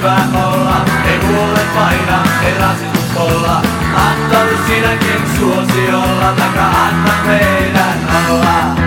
hyvä olla. Ei huole paina, ei rasitus olla. Antaudu sinäkin suosiolla, taka anna meidän olla.